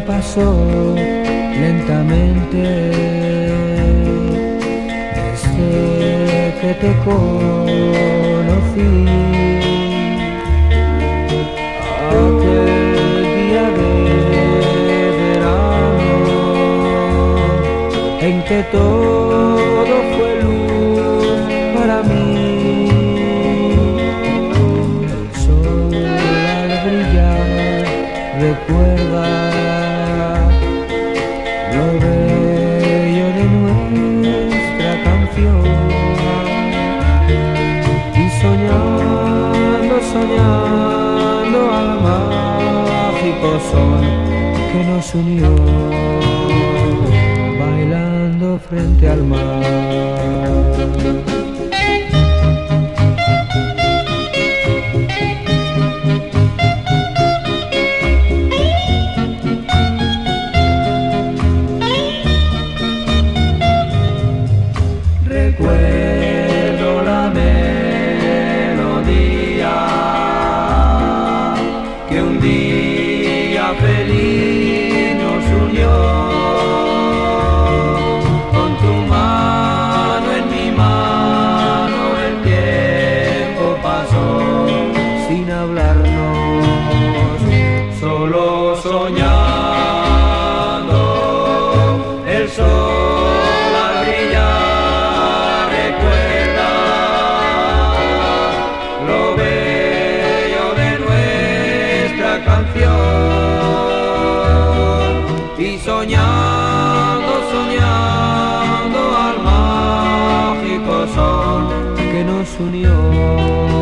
pasó lentamente desde que te conocí. Aquel día de verano en que todo fue luz para mí. Sol al brillar recuerda sol que nos unió bailando frente al mar. Recuerdo la melodía que un día feliz nos unió. Con tu mano en mi mano el tiempo pasó sin hablarnos, solo soñando soñando, soñando al mágico sol que nos unió.